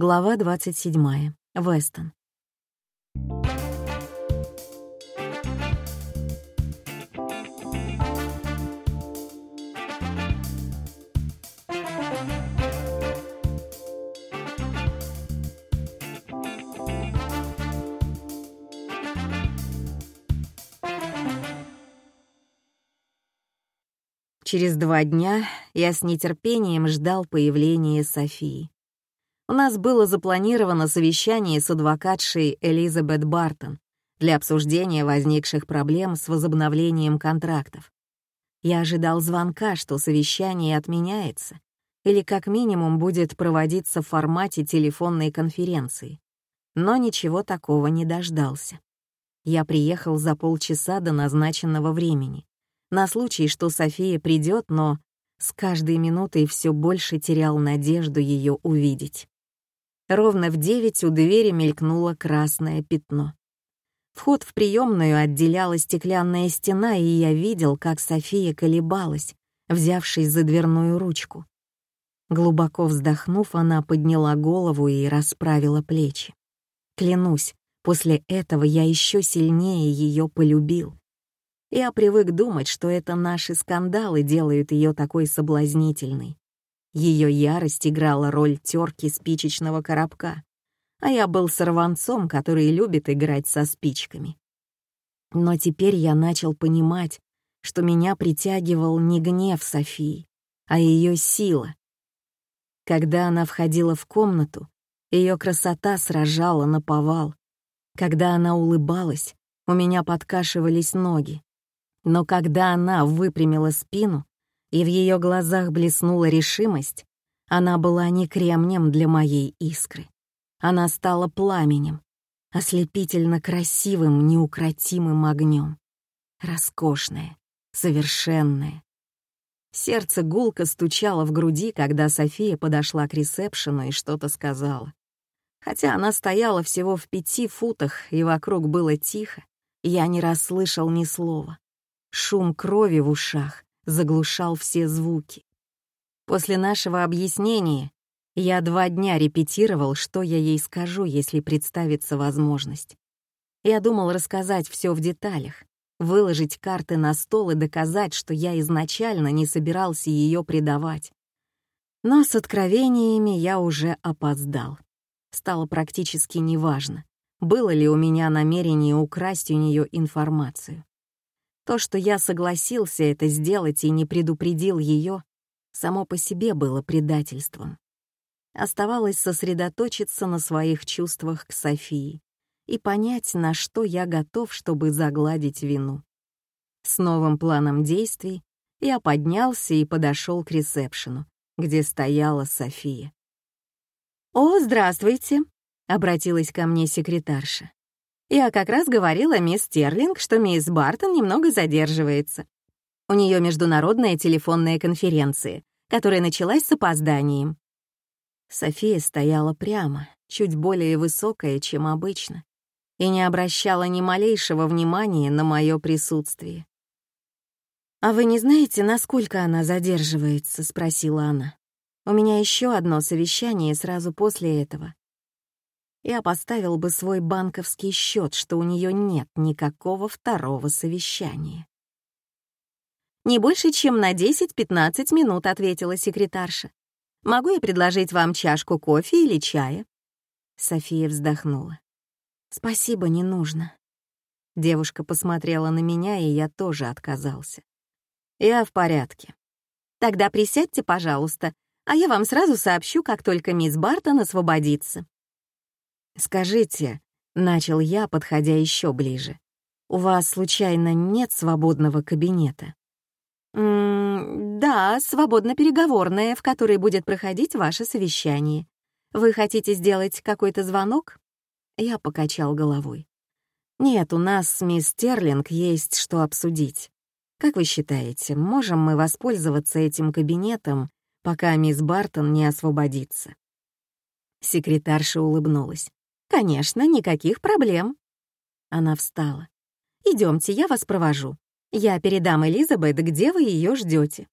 Глава 27. Вестон. Через два дня я с нетерпением ждал появления Софии. У нас было запланировано совещание с адвокатшей Элизабет Бартон для обсуждения возникших проблем с возобновлением контрактов. Я ожидал звонка, что совещание отменяется или как минимум будет проводиться в формате телефонной конференции. Но ничего такого не дождался. Я приехал за полчаса до назначенного времени на случай, что София придет, но с каждой минутой все больше терял надежду ее увидеть. Ровно в девять у двери мелькнуло красное пятно. Вход в приемную отделяла стеклянная стена, и я видел, как София колебалась, взявшись за дверную ручку. Глубоко вздохнув, она подняла голову и расправила плечи. Клянусь, после этого я еще сильнее ее полюбил. Я привык думать, что это наши скандалы делают ее такой соблазнительной. Ее ярость играла роль терки спичечного коробка, а я был сорванцом, который любит играть со спичками. Но теперь я начал понимать, что меня притягивал не гнев Софии, а ее сила. Когда она входила в комнату, ее красота сражала на повал. Когда она улыбалась, у меня подкашивались ноги. Но когда она выпрямила спину, и в ее глазах блеснула решимость, она была не кремнем для моей искры. Она стала пламенем, ослепительно красивым, неукротимым огнем. Роскошная, совершенная. Сердце гулко стучало в груди, когда София подошла к ресепшену и что-то сказала. Хотя она стояла всего в пяти футах, и вокруг было тихо, я не расслышал ни слова. Шум крови в ушах заглушал все звуки. После нашего объяснения я два дня репетировал, что я ей скажу, если представится возможность. Я думал рассказать все в деталях, выложить карты на стол и доказать, что я изначально не собирался ее предавать. Но с откровениями я уже опоздал. Стало практически неважно, было ли у меня намерение украсть у нее информацию. То, что я согласился это сделать и не предупредил ее, само по себе было предательством. Оставалось сосредоточиться на своих чувствах к Софии и понять, на что я готов, чтобы загладить вину. С новым планом действий я поднялся и подошел к ресепшену, где стояла София. «О, здравствуйте!» — обратилась ко мне секретарша. Я как раз говорила мисс Стерлинг, что мисс Бартон немного задерживается. У нее международная телефонная конференция, которая началась с опозданием. София стояла прямо, чуть более высокая, чем обычно, и не обращала ни малейшего внимания на мое присутствие. «А вы не знаете, насколько она задерживается?» — спросила она. «У меня еще одно совещание сразу после этого я поставил бы свой банковский счет, что у нее нет никакого второго совещания. «Не больше, чем на 10-15 минут», — ответила секретарша. «Могу я предложить вам чашку кофе или чая?» София вздохнула. «Спасибо, не нужно». Девушка посмотрела на меня, и я тоже отказался. «Я в порядке». «Тогда присядьте, пожалуйста, а я вам сразу сообщу, как только мисс Бартон освободится». «Скажите», — начал я, подходя еще ближе, «у вас, случайно, нет свободного кабинета?» «М «Да, свободно-переговорная, в которой будет проходить ваше совещание. Вы хотите сделать какой-то звонок?» Я покачал головой. «Нет, у нас с мисс Стерлинг есть что обсудить. Как вы считаете, можем мы воспользоваться этим кабинетом, пока мисс Бартон не освободится?» Секретарша улыбнулась. «Конечно, никаких проблем». Она встала. Идемте, я вас провожу. Я передам Элизабет, где вы ее ждете.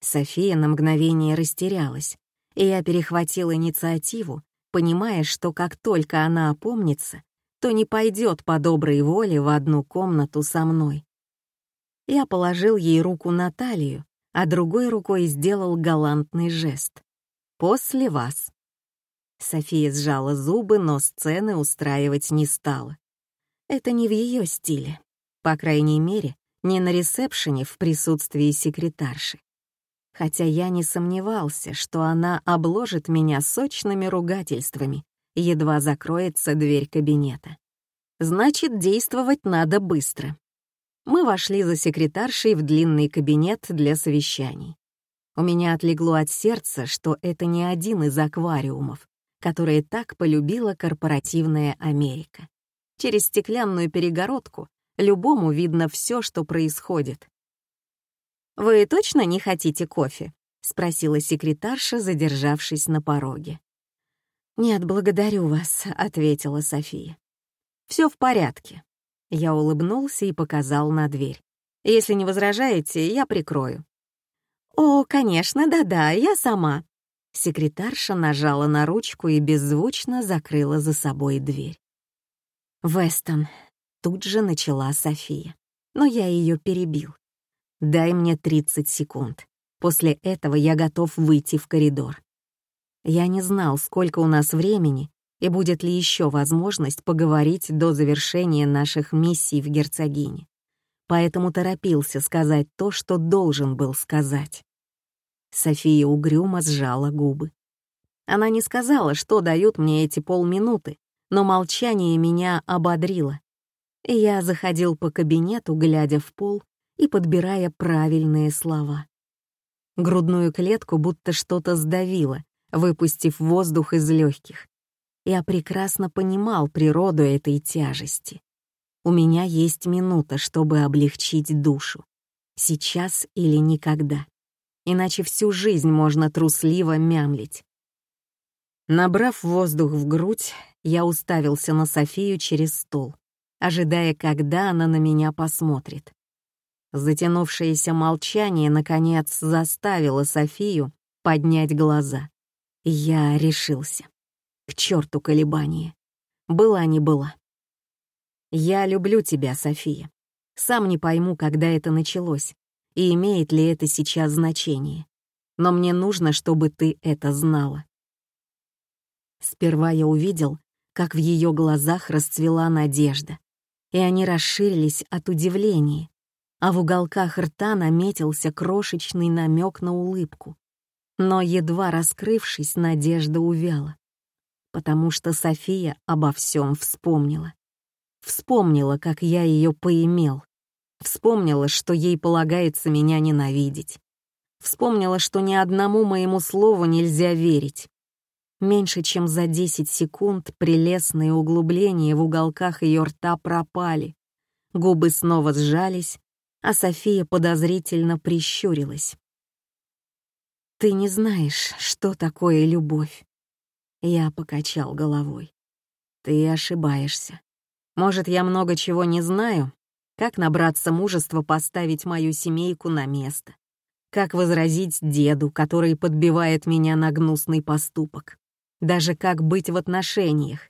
София на мгновение растерялась, и я перехватил инициативу, понимая, что как только она опомнится, то не пойдет по доброй воле в одну комнату со мной. Я положил ей руку на талию, а другой рукой сделал галантный жест. «После вас». София сжала зубы, но сцены устраивать не стала. Это не в ее стиле. По крайней мере, не на ресепшене в присутствии секретарши. Хотя я не сомневался, что она обложит меня сочными ругательствами, едва закроется дверь кабинета. Значит, действовать надо быстро. Мы вошли за секретаршей в длинный кабинет для совещаний. У меня отлегло от сердца, что это не один из аквариумов, которые так полюбила корпоративная Америка. Через стеклянную перегородку любому видно все, что происходит. «Вы точно не хотите кофе?» — спросила секретарша, задержавшись на пороге. «Нет, благодарю вас», — ответила София. Все в порядке». Я улыбнулся и показал на дверь. «Если не возражаете, я прикрою». «О, конечно, да-да, я сама». Секретарша нажала на ручку и беззвучно закрыла за собой дверь. «Вестон», — тут же начала София, но я ее перебил. «Дай мне 30 секунд. После этого я готов выйти в коридор». Я не знал, сколько у нас времени и будет ли еще возможность поговорить до завершения наших миссий в герцогине. Поэтому торопился сказать то, что должен был сказать. София угрюмо сжала губы. Она не сказала, что дают мне эти полминуты, но молчание меня ободрило. Я заходил по кабинету, глядя в пол и подбирая правильные слова. Грудную клетку будто что-то сдавило, выпустив воздух из легких. Я прекрасно понимал природу этой тяжести. У меня есть минута, чтобы облегчить душу. Сейчас или никогда. Иначе всю жизнь можно трусливо мямлить. Набрав воздух в грудь, я уставился на Софию через стол, ожидая, когда она на меня посмотрит. Затянувшееся молчание, наконец, заставило Софию поднять глаза. Я решился. К черту колебания. Была не была. Я люблю тебя, София. Сам не пойму, когда это началось, и имеет ли это сейчас значение. Но мне нужно, чтобы ты это знала. Сперва я увидел, как в ее глазах расцвела надежда, и они расширились от удивления, а в уголках рта наметился крошечный намек на улыбку. Но, едва раскрывшись, надежда увяла. Потому что София обо всем вспомнила. Вспомнила, как я ее поимел. Вспомнила, что ей полагается меня ненавидеть. Вспомнила, что ни одному моему слову нельзя верить. Меньше чем за 10 секунд прелестные углубления в уголках ее рта пропали. Губы снова сжались, а София подозрительно прищурилась. Ты не знаешь, что такое любовь. Я покачал головой. Ты ошибаешься. Может, я много чего не знаю? Как набраться мужества поставить мою семейку на место? Как возразить деду, который подбивает меня на гнусный поступок? Даже как быть в отношениях?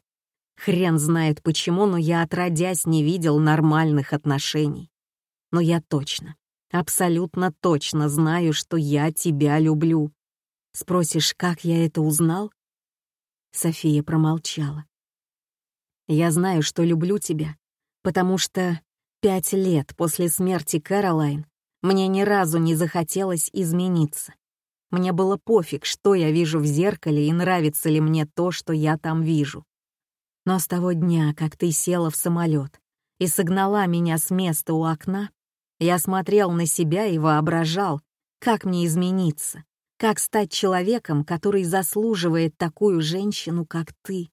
Хрен знает почему, но я отродясь не видел нормальных отношений. Но я точно, Абсолютно точно знаю, что я тебя люблю. Спросишь, как я это узнал? София промолчала. Я знаю, что люблю тебя, потому что пять лет после смерти Кэролайн мне ни разу не захотелось измениться. Мне было пофиг, что я вижу в зеркале и нравится ли мне то, что я там вижу. Но с того дня, как ты села в самолет и согнала меня с места у окна, я смотрел на себя и воображал, как мне измениться, как стать человеком, который заслуживает такую женщину, как ты.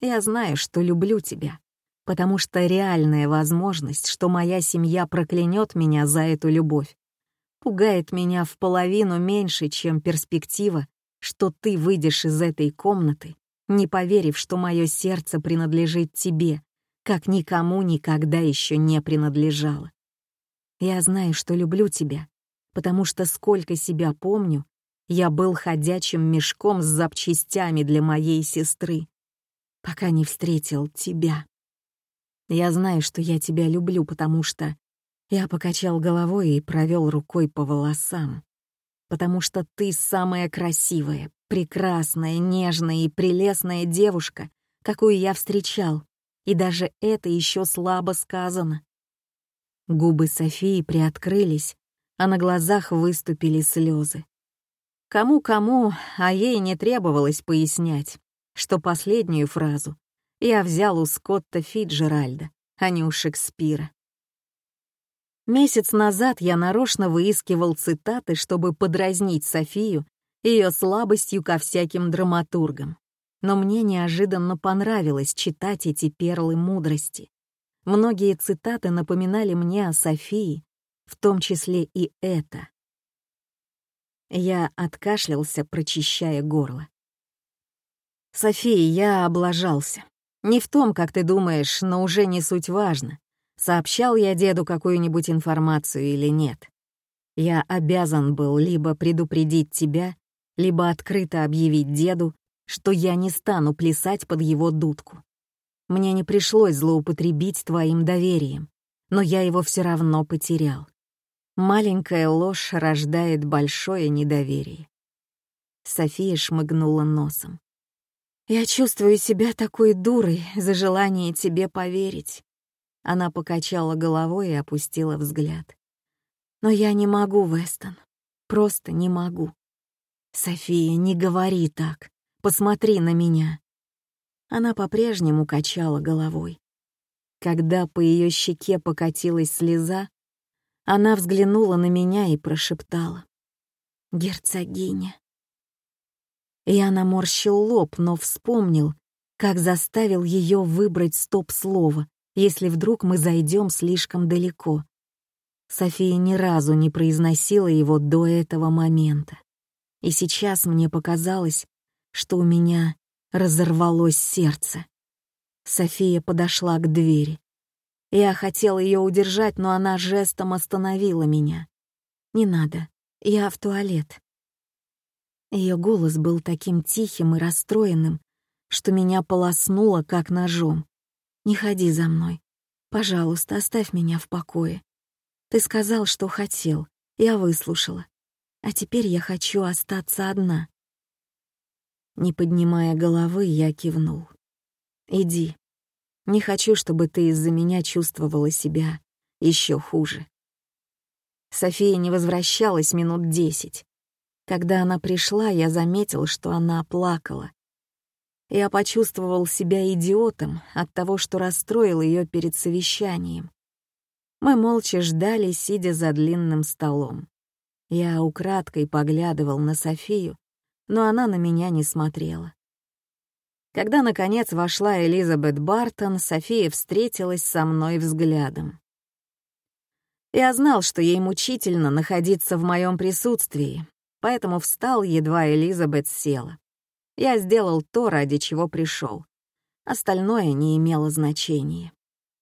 Я знаю, что люблю тебя, потому что реальная возможность, что моя семья проклянет меня за эту любовь, пугает меня в половину меньше, чем перспектива, что ты выйдешь из этой комнаты, не поверив, что мое сердце принадлежит тебе, как никому никогда еще не принадлежало. Я знаю, что люблю тебя, потому что сколько себя помню, я был ходячим мешком с запчастями для моей сестры, пока не встретил тебя. Я знаю, что я тебя люблю, потому что... Я покачал головой и провел рукой по волосам. Потому что ты самая красивая, прекрасная, нежная и прелестная девушка, какую я встречал. И даже это еще слабо сказано. Губы Софии приоткрылись, а на глазах выступили слезы. Кому-кому, а ей не требовалось пояснять, что последнюю фразу я взял у Скотта Фиджеральда, а не у Шекспира. Месяц назад я нарочно выискивал цитаты, чтобы подразнить Софию ее слабостью ко всяким драматургам. Но мне неожиданно понравилось читать эти перлы мудрости. Многие цитаты напоминали мне о Софии, в том числе и это. Я откашлялся, прочищая горло. «София, я облажался. Не в том, как ты думаешь, но уже не суть важно, сообщал я деду какую-нибудь информацию или нет. Я обязан был либо предупредить тебя, либо открыто объявить деду, что я не стану плясать под его дудку. Мне не пришлось злоупотребить твоим доверием, но я его все равно потерял. Маленькая ложь рождает большое недоверие. София шмыгнула носом. «Я чувствую себя такой дурой за желание тебе поверить». Она покачала головой и опустила взгляд. «Но я не могу, Вестон. Просто не могу. София, не говори так. Посмотри на меня». Она по-прежнему качала головой. Когда по ее щеке покатилась слеза, она взглянула на меня и прошептала. «Герцогиня». Я наморщил лоб, но вспомнил, как заставил ее выбрать стоп-слово, если вдруг мы зайдем слишком далеко. София ни разу не произносила его до этого момента. И сейчас мне показалось, что у меня разорвалось сердце. София подошла к двери. Я хотела ее удержать, но она жестом остановила меня. «Не надо, я в туалет». Ее голос был таким тихим и расстроенным, что меня полоснуло, как ножом. «Не ходи за мной. Пожалуйста, оставь меня в покое. Ты сказал, что хотел, я выслушала. А теперь я хочу остаться одна». Не поднимая головы, я кивнул. «Иди, не хочу, чтобы ты из-за меня чувствовала себя еще хуже. София не возвращалась минут десять. Когда она пришла, я заметил, что она плакала. Я почувствовал себя идиотом от того, что расстроил ее перед совещанием. Мы молча ждали, сидя за длинным столом. Я украдкой поглядывал на Софию, но она на меня не смотрела. Когда, наконец, вошла Элизабет Бартон, София встретилась со мной взглядом. Я знал, что ей мучительно находиться в моем присутствии, поэтому встал, едва Элизабет села. Я сделал то, ради чего пришел. Остальное не имело значения.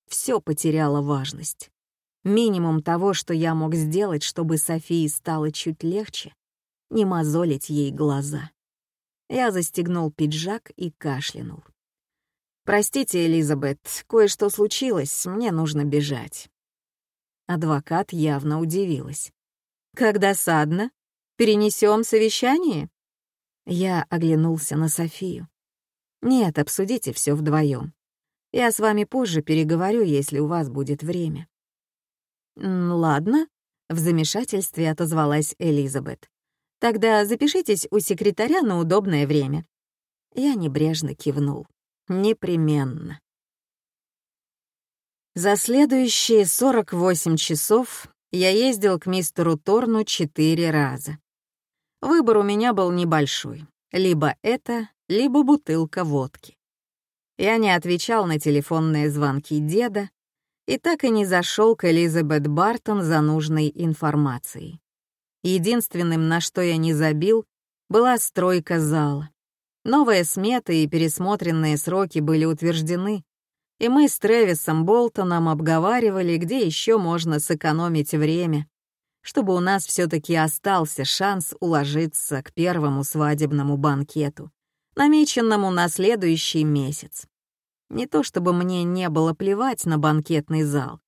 Все потеряло важность. Минимум того, что я мог сделать, чтобы Софии стало чуть легче, не мозолить ей глаза. Я застегнул пиджак и кашлянул. «Простите, Элизабет, кое-что случилось, мне нужно бежать». Адвокат явно удивилась. «Как досадно. Перенесем совещание?» Я оглянулся на Софию. «Нет, обсудите все вдвоем. Я с вами позже переговорю, если у вас будет время». «Ладно», — в замешательстве отозвалась Элизабет. Тогда запишитесь у секретаря на удобное время». Я небрежно кивнул. «Непременно». За следующие 48 часов я ездил к мистеру Торну четыре раза. Выбор у меня был небольшой. Либо это, либо бутылка водки. Я не отвечал на телефонные звонки деда и так и не зашел к Элизабет Бартон за нужной информацией. Единственным, на что я не забил, была стройка зала. Новая смета и пересмотренные сроки были утверждены, и мы с Трэвисом Болтоном обговаривали, где еще можно сэкономить время. Чтобы у нас все таки остался шанс уложиться к первому свадебному банкету, намеченному на следующий месяц. Не то чтобы мне не было плевать на банкетный зал,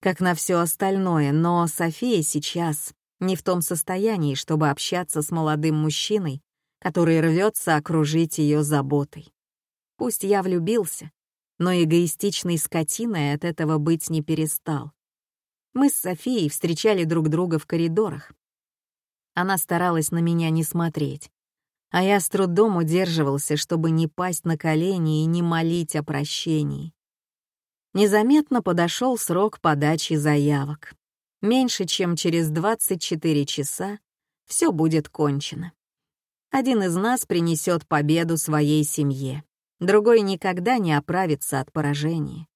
как на все остальное, но София сейчас не в том состоянии, чтобы общаться с молодым мужчиной, который рвется окружить ее заботой. Пусть я влюбился, но эгоистичной скотиной от этого быть не перестал. Мы с Софией встречали друг друга в коридорах. Она старалась на меня не смотреть, а я с трудом удерживался, чтобы не пасть на колени и не молить о прощении. Незаметно подошел срок подачи заявок. Меньше чем через 24 часа все будет кончено. Один из нас принесет победу своей семье, другой никогда не оправится от поражения.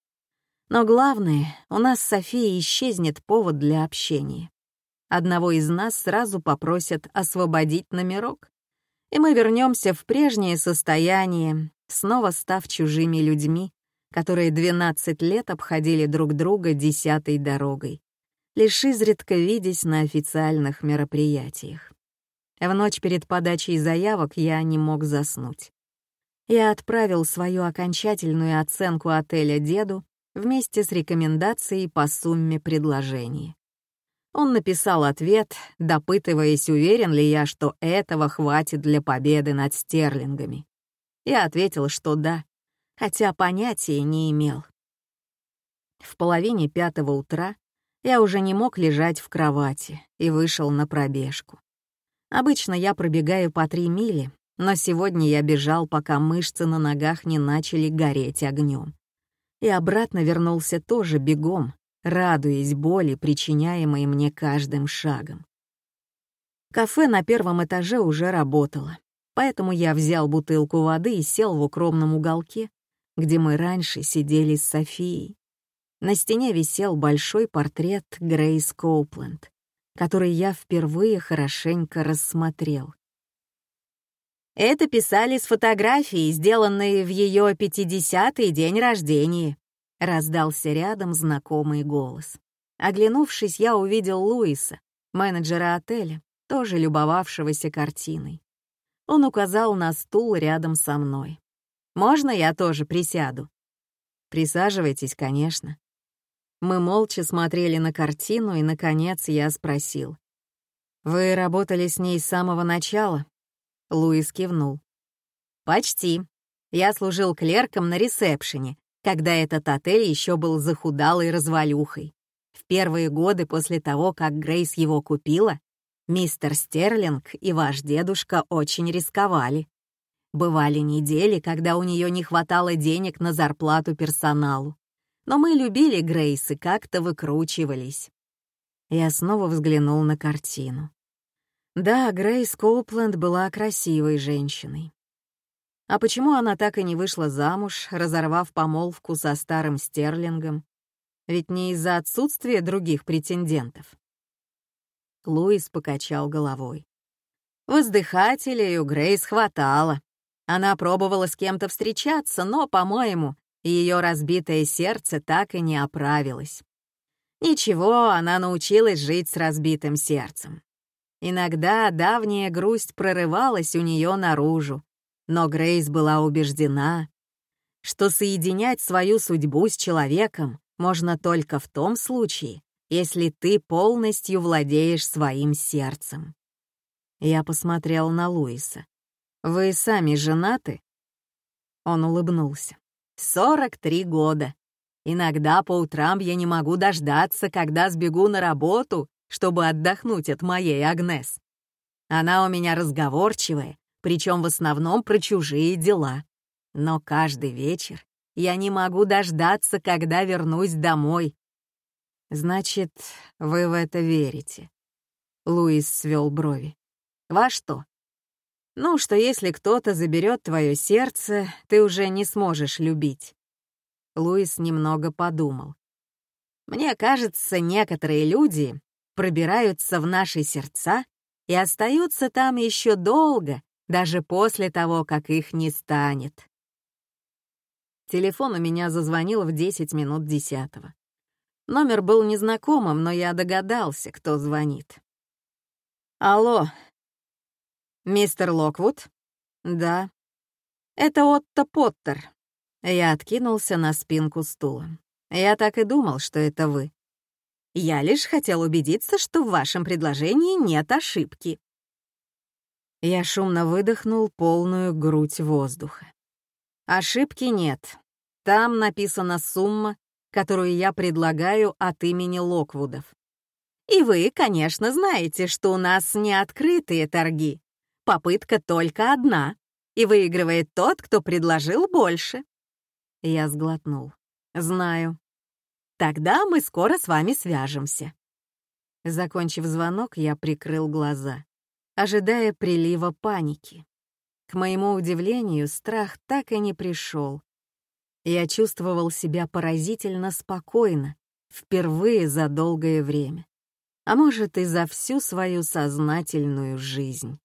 Но главное, у нас с Софией исчезнет повод для общения. Одного из нас сразу попросят освободить номерок, и мы вернемся в прежнее состояние, снова став чужими людьми, которые 12 лет обходили друг друга десятой дорогой, лишь изредка видясь на официальных мероприятиях. В ночь перед подачей заявок я не мог заснуть. Я отправил свою окончательную оценку отеля деду вместе с рекомендацией по сумме предложений. Он написал ответ, допытываясь, уверен ли я, что этого хватит для победы над стерлингами. Я ответил, что да, хотя понятия не имел. В половине пятого утра я уже не мог лежать в кровати и вышел на пробежку. Обычно я пробегаю по три мили, но сегодня я бежал, пока мышцы на ногах не начали гореть огнем. И обратно вернулся тоже бегом, радуясь боли, причиняемой мне каждым шагом. Кафе на первом этаже уже работало, поэтому я взял бутылку воды и сел в укромном уголке, где мы раньше сидели с Софией. На стене висел большой портрет Грейс Коупленд, который я впервые хорошенько рассмотрел. Это писали с фотографии, сделанной в ее 50-й день рождения. Раздался рядом знакомый голос. Оглянувшись, я увидел Луиса, менеджера отеля, тоже любовавшегося картиной. Он указал на стул рядом со мной. Можно я тоже присяду?» «Присаживайтесь, конечно». Мы молча смотрели на картину, и, наконец, я спросил. «Вы работали с ней с самого начала?» Луис кивнул. «Почти. Я служил клерком на ресепшене, когда этот отель еще был захудалой развалюхой. В первые годы после того, как Грейс его купила, мистер Стерлинг и ваш дедушка очень рисковали. Бывали недели, когда у нее не хватало денег на зарплату персоналу. Но мы любили Грейс и как-то выкручивались. Я снова взглянул на картину. Да, Грейс Коупленд была красивой женщиной. А почему она так и не вышла замуж, разорвав помолвку со старым Стерлингом? Ведь не из-за отсутствия других претендентов. Луис покачал головой. Воздыхателей у Грейс хватало. Она пробовала с кем-то встречаться, но, по-моему, ее разбитое сердце так и не оправилось. Ничего, она научилась жить с разбитым сердцем. Иногда давняя грусть прорывалась у нее наружу, но Грейс была убеждена, что соединять свою судьбу с человеком можно только в том случае, если ты полностью владеешь своим сердцем. Я посмотрел на Луиса. «Вы сами женаты?» Он улыбнулся. «Сорок три года. Иногда по утрам я не могу дождаться, когда сбегу на работу, чтобы отдохнуть от моей Агнес. Она у меня разговорчивая, причем в основном про чужие дела. Но каждый вечер я не могу дождаться, когда вернусь домой. Значит, вы в это верите? Луис свел брови. Во что? Ну, что если кто-то заберет твое сердце, ты уже не сможешь любить. Луис немного подумал. Мне кажется, некоторые люди пробираются в наши сердца и остаются там еще долго, даже после того, как их не станет. Телефон у меня зазвонил в 10 минут десятого. Номер был незнакомым, но я догадался, кто звонит. Алло. Мистер Локвуд? Да. Это Отто Поттер. Я откинулся на спинку стула. Я так и думал, что это вы. Я лишь хотел убедиться, что в вашем предложении нет ошибки. Я шумно выдохнул полную грудь воздуха. Ошибки нет. Там написана сумма, которую я предлагаю от имени Локвудов. И вы, конечно, знаете, что у нас не открытые торги. Попытка только одна, и выигрывает тот, кто предложил больше. Я сглотнул. Знаю. Тогда мы скоро с вами свяжемся. Закончив звонок, я прикрыл глаза, ожидая прилива паники. К моему удивлению, страх так и не пришел. Я чувствовал себя поразительно спокойно, впервые за долгое время. А может, и за всю свою сознательную жизнь.